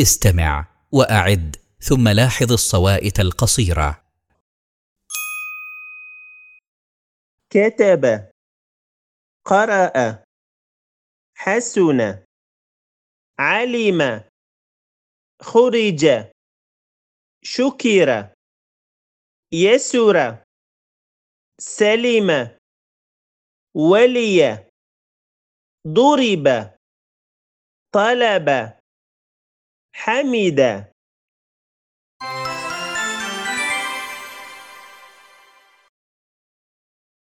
استمع وأعد ثم لاحظ الصوائت القصيرة. كتب. قرأ. حسن. علم. خرج. شكر. يسر. سلم. ولي. ضرب. طلب. حمد